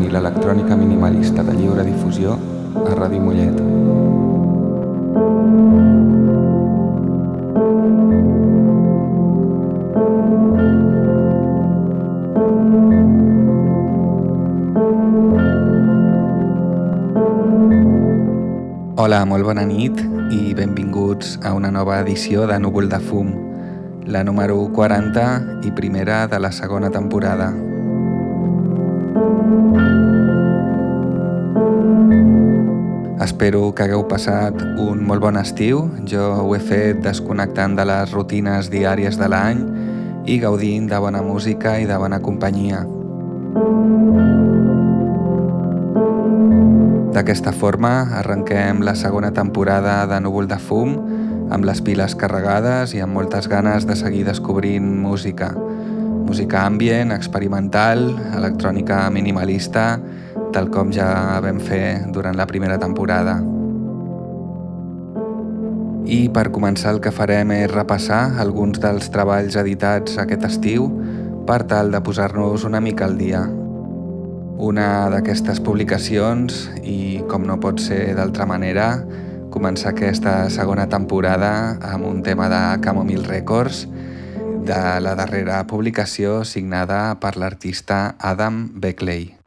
i l'electrònica minimalista de lliure difusió a Ràdio Mollet. Hola, molt bona nit i benvinguts a una nova edició de Núvol de Fum, la número 40 i primera de la segona temporada. Espero que hagueu passat un molt bon estiu. Jo ho he fet desconnectant de les rutines diàries de l'any i gaudint de bona música i de bona companyia. D'aquesta forma arrenquem la segona temporada de Núvol de Fum amb les piles carregades i amb moltes ganes de seguir descobrint música. Música ambient, experimental, electrònica minimalista tal com ja vam fer durant la primera temporada. I per començar el que farem és repassar alguns dels treballs editats aquest estiu per tal de posar-nos una mica al dia. Una d'aquestes publicacions, i com no pot ser d'altra manera, començar aquesta segona temporada amb un tema de Camomile Records, de la darrera publicació signada per l'artista Adam Beckley.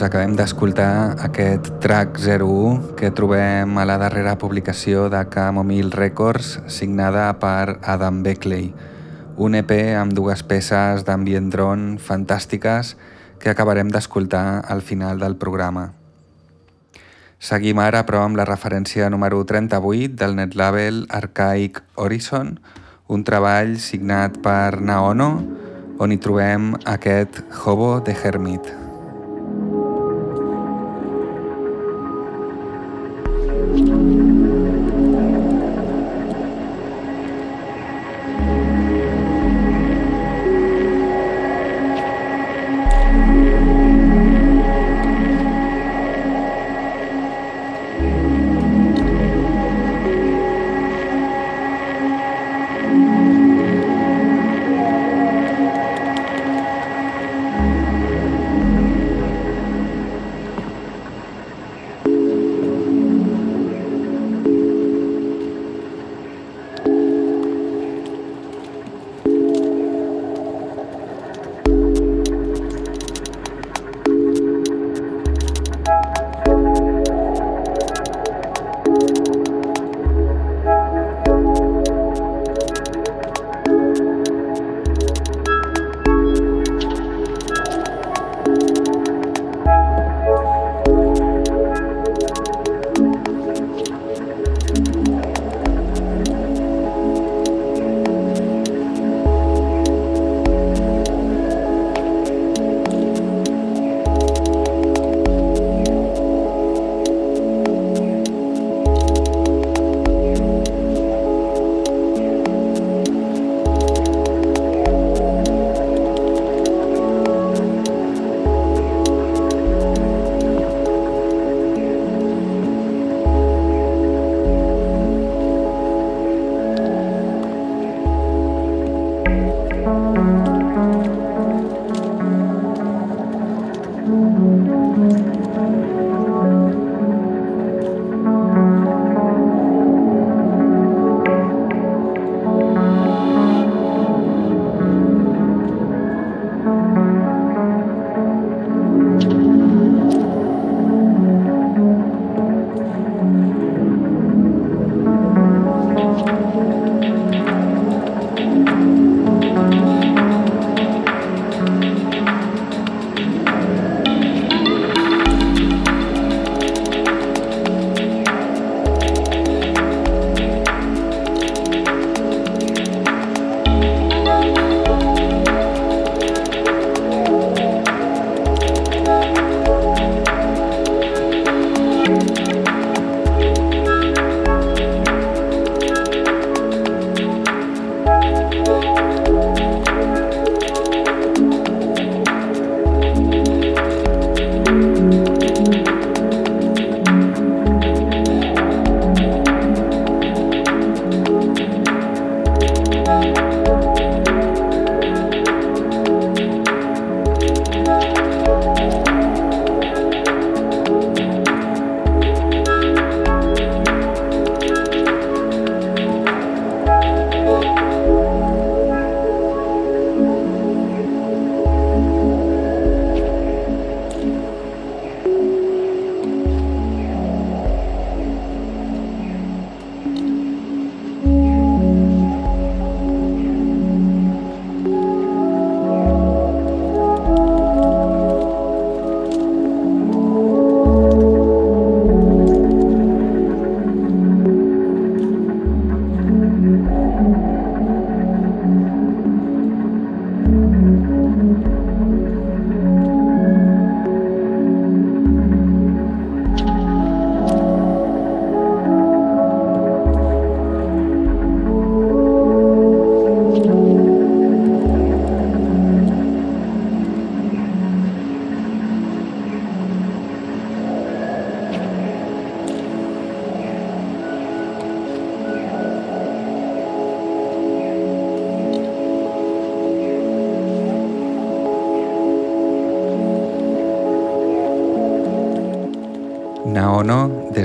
Doncs acabem d'escoltar aquest track 01 que trobem a la darrera publicació de Camomile Records signada per Adam Beckley, un EP amb dues peces d'ambient drone fantàstiques que acabarem d'escoltar al final del programa. Seguim ara, però, amb la referència número 38 del netlabel Archaic Horizon, un treball signat per Naono, on hi trobem aquest Hobo de Hermit.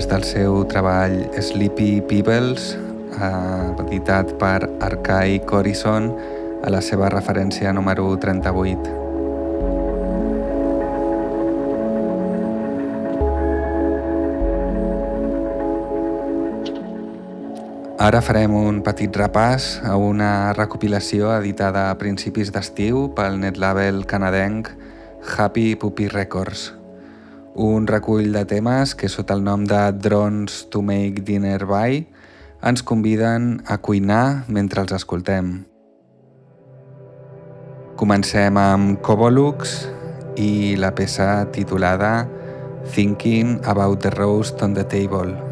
des del seu treball Sleepy Peebles, eh, editat per Arcai Corison a la seva referència número 38. Ara farem un petit repàs a una recopilació editada a principis d'estiu pel net label canadenc Happy Puppy Records un recull de temes que sota el nom de Drones to Make Dinner By ens conviden a cuinar mentre els escoltem. Comencem amb Covolux i la peça titulada Thinking About the Roast on the Table.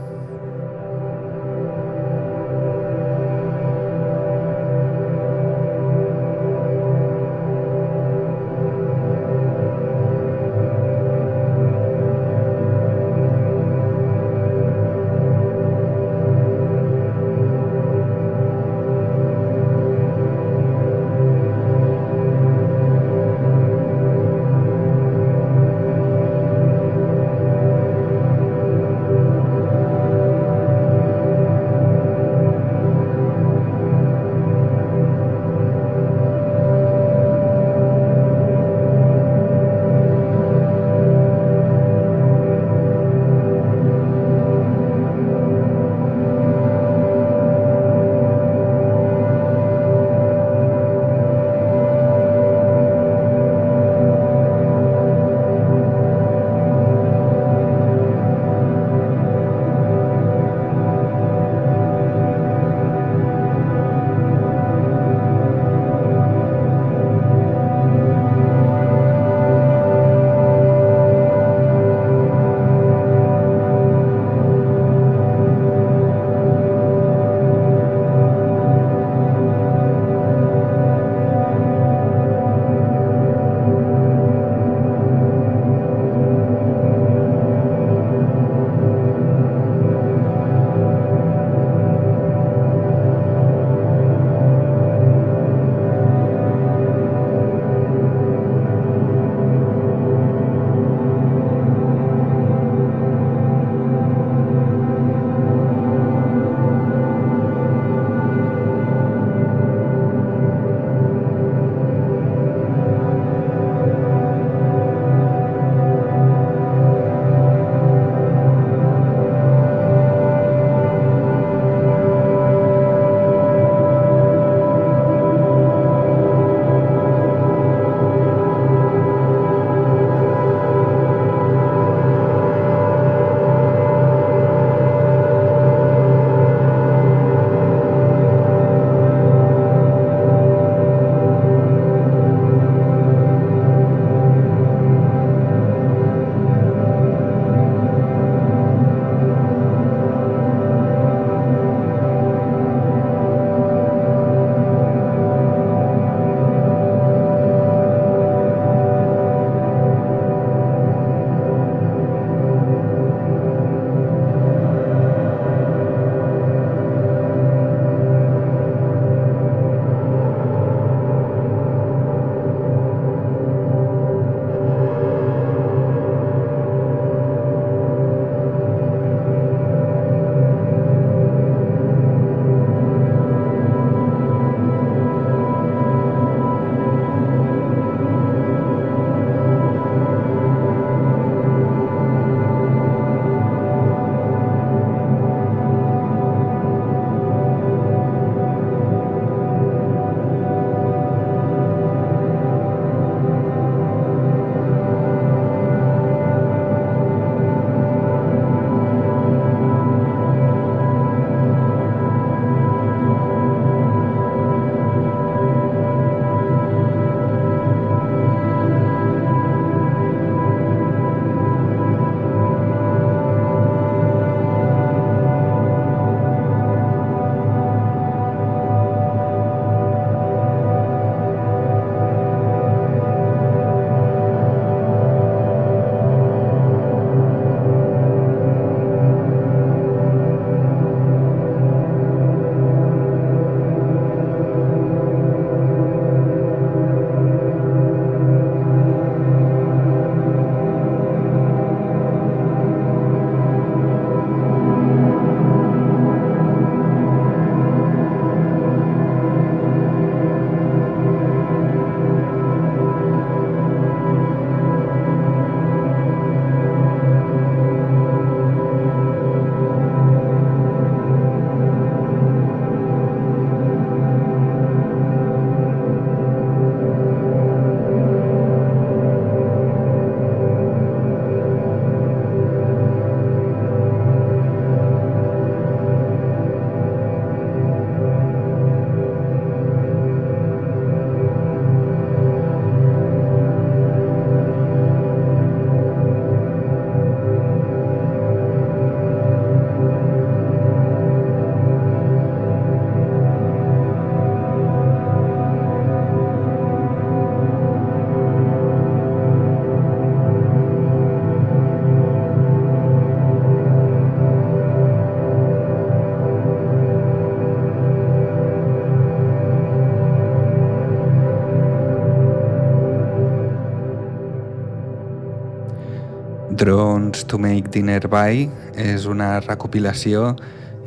Drones to Make Dinner By és una recopilació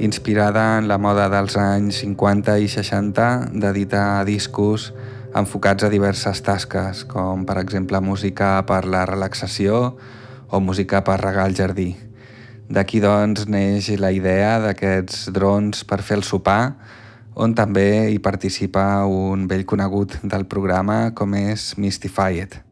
inspirada en la moda dels anys 50 i 60 d'editar discos enfocats a diverses tasques, com per exemple música per la relaxació o música per regar el jardí. D'aquí doncs neix la idea d'aquests drons per fer el sopar, on també hi participa un vell conegut del programa com és Mystified.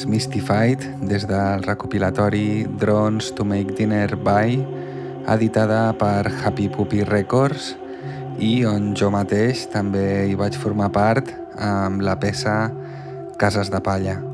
És Mystified des del recopilatori Drones to Make Dinner By, editada per Happy Puppy Records i on jo mateix també hi vaig formar part amb la peça Cases de Palla.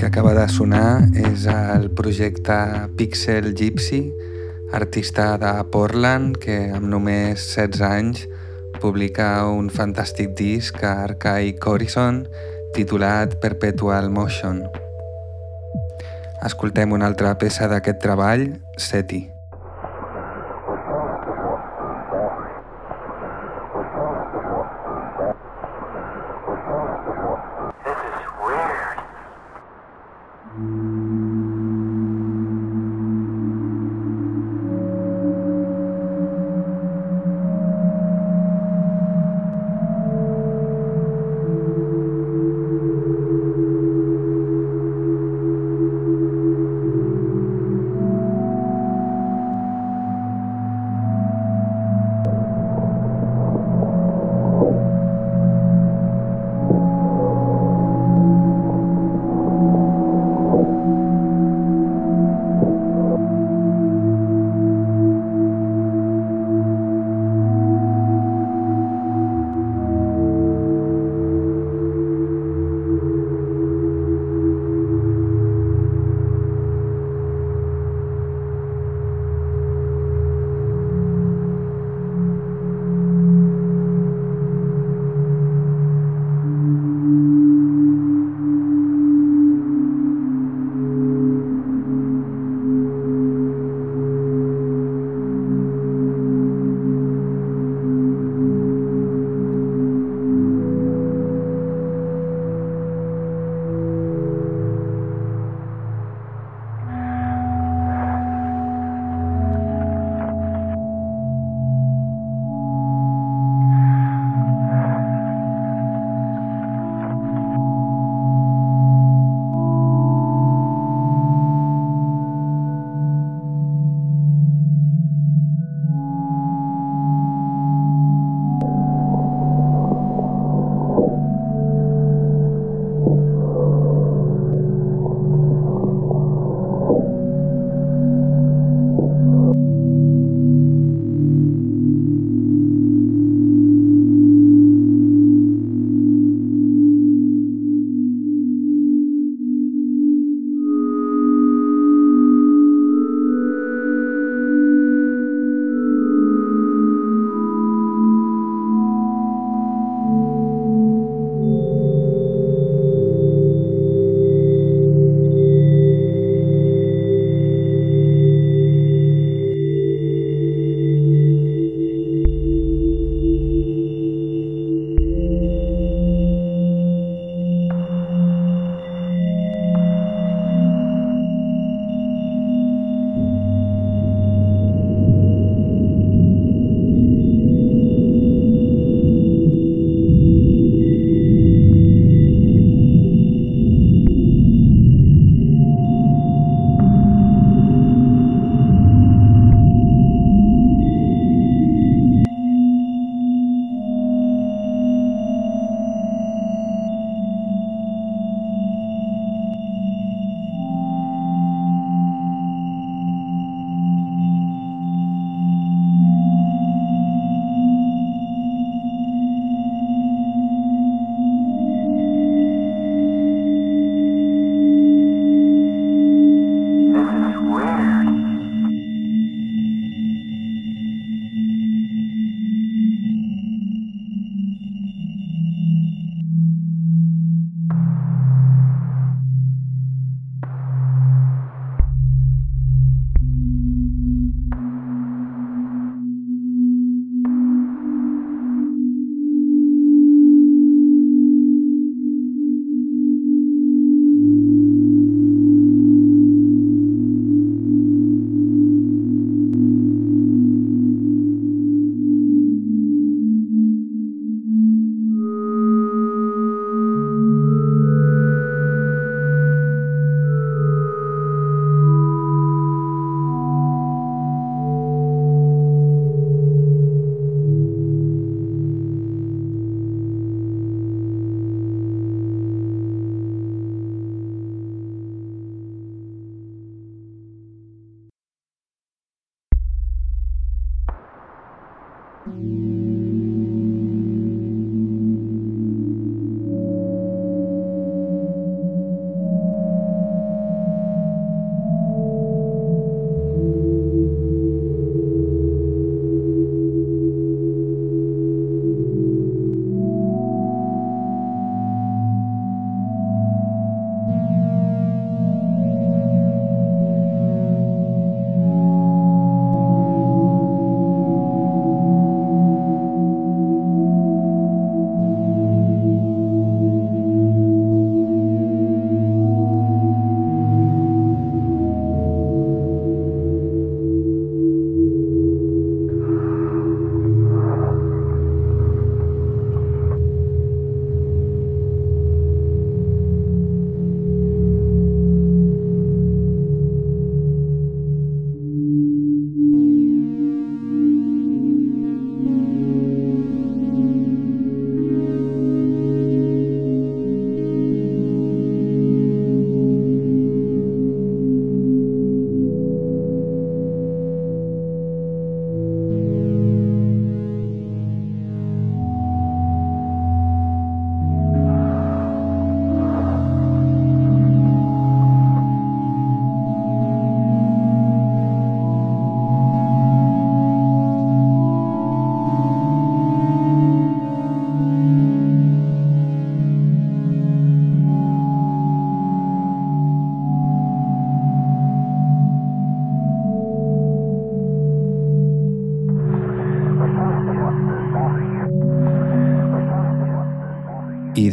Que acaba de sonar és el projecte Pixel Gypsy, artista de Portland que amb només 16 anys publica un fantàstic disc a Arcaic Horizon titulat Perpetual Motion. Escoltem una altra peça d'aquest treball, Seti.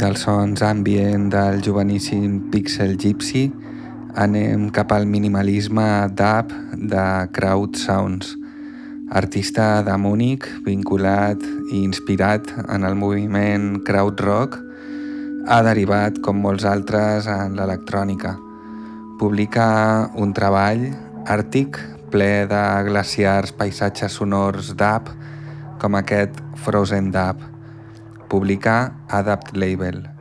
Dels sons ambient del joveníssim Pixel Gypsy anem cap al minimalisme dub de Crowd Sounds, artista de Múnich vinculat i inspirat en el moviment crowd rock, ha derivat, com molts altres, en l'electrònica. Publica un treball àrtic ple de glaciars, paisatges sonors dub, com aquest Frozen Dub. Publica Adapt Label.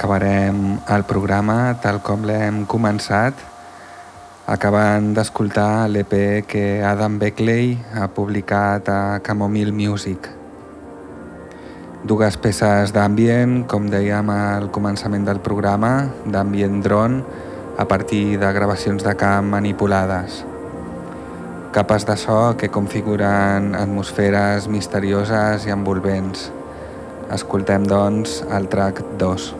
Acabarem el programa tal com l'hem començat, acabant d'escoltar l'EP que Adam Beckley ha publicat a Camomile Music. Dues peces d'ambient, com dèiem al començament del programa, d'ambient drone, a partir de gravacions de camp manipulades. Capes de so que configuren atmosferes misterioses i envolvents. Escoltem, doncs, el track 2.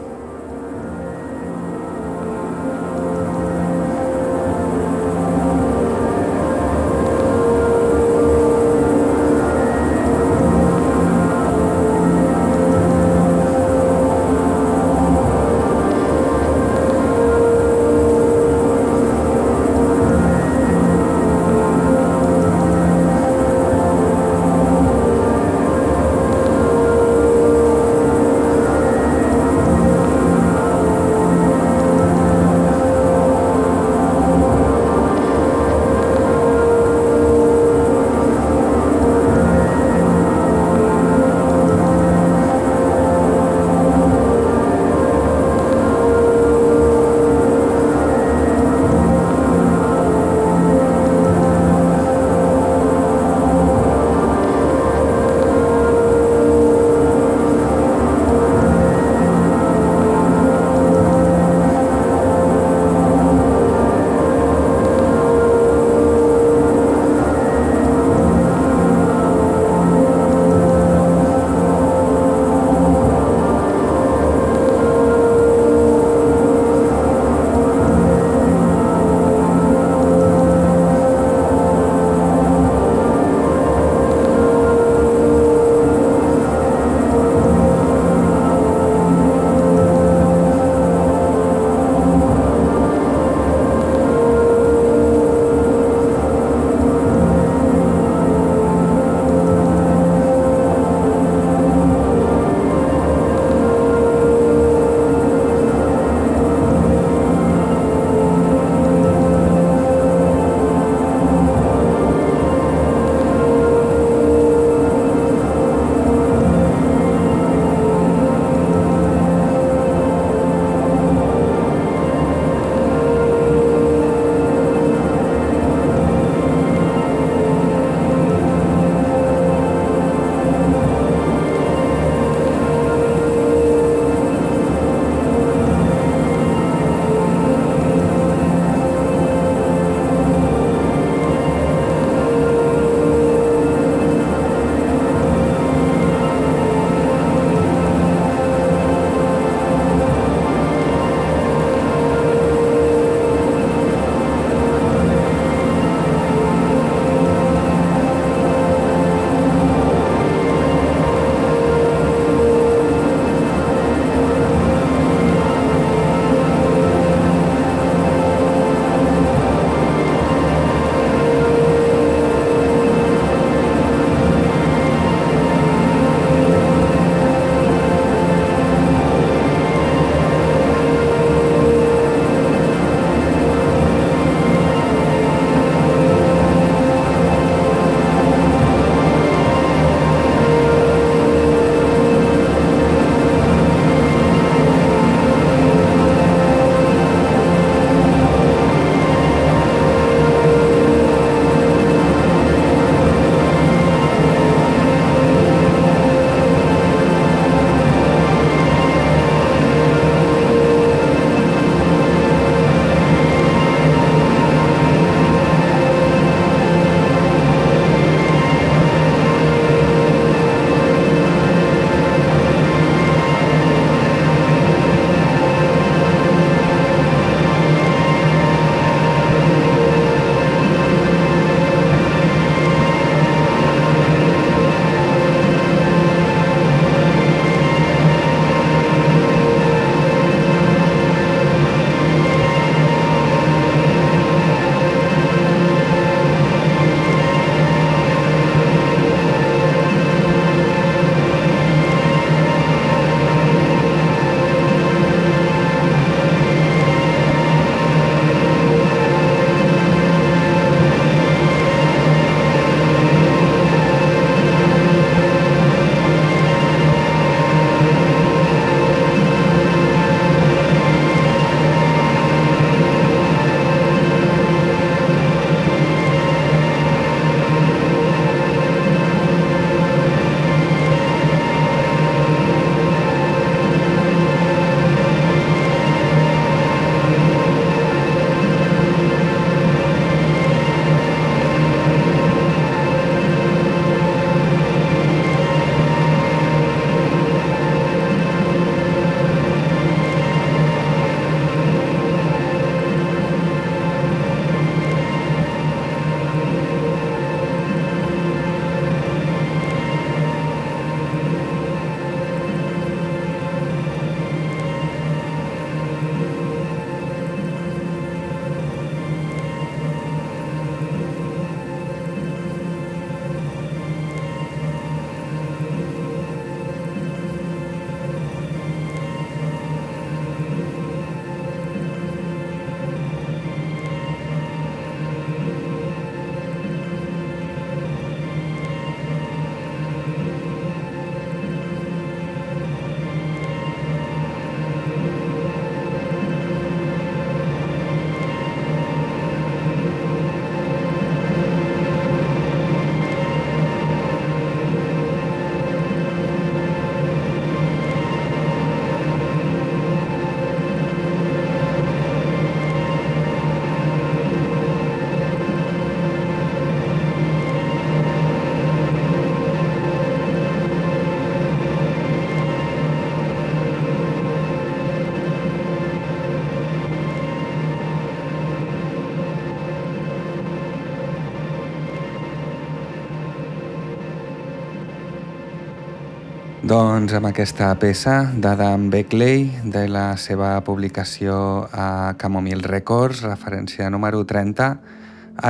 Doncs amb aquesta peça d'Adam Beckley de la seva publicació a Camomile Records, referència número 30,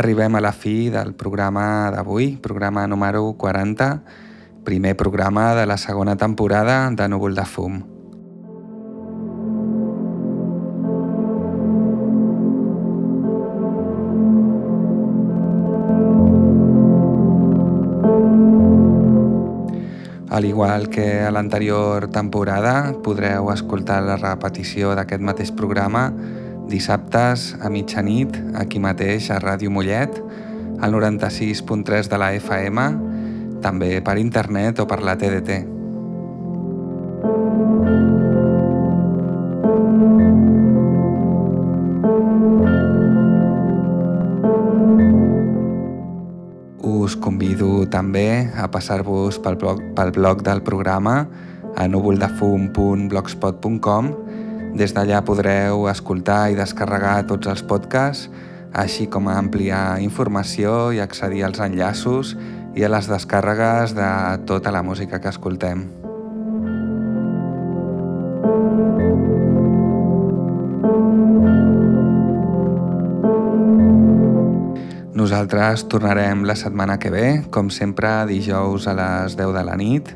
arribem a la fi del programa d'avui, programa número 40, primer programa de la segona temporada de Núvol de Fum. Al igual que a l'anterior temporada, podreu escoltar la repetició d'aquest mateix programa dissabtes a mitjanit, aquí mateix a Ràdio Mollet, al 96.3 de la FM, també per internet o per la TDT. També a passar-vos pel, pel blog del programa a núvoldefum.blogspot.com. Des d'allà podreu escoltar i descarregar tots els podcasts, així com a ampliar informació i accedir als enllaços i a les descàrregues de tota la música que escoltem. Nosaltres tornarem la setmana que ve, com sempre, dijous a les 10 de la nit,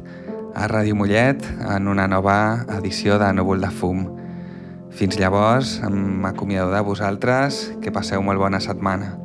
a Ràdio Mollet, en una nova edició de Núvol de Fum. Fins llavors, m'acomiado de vosaltres, que passeu molt bona setmana.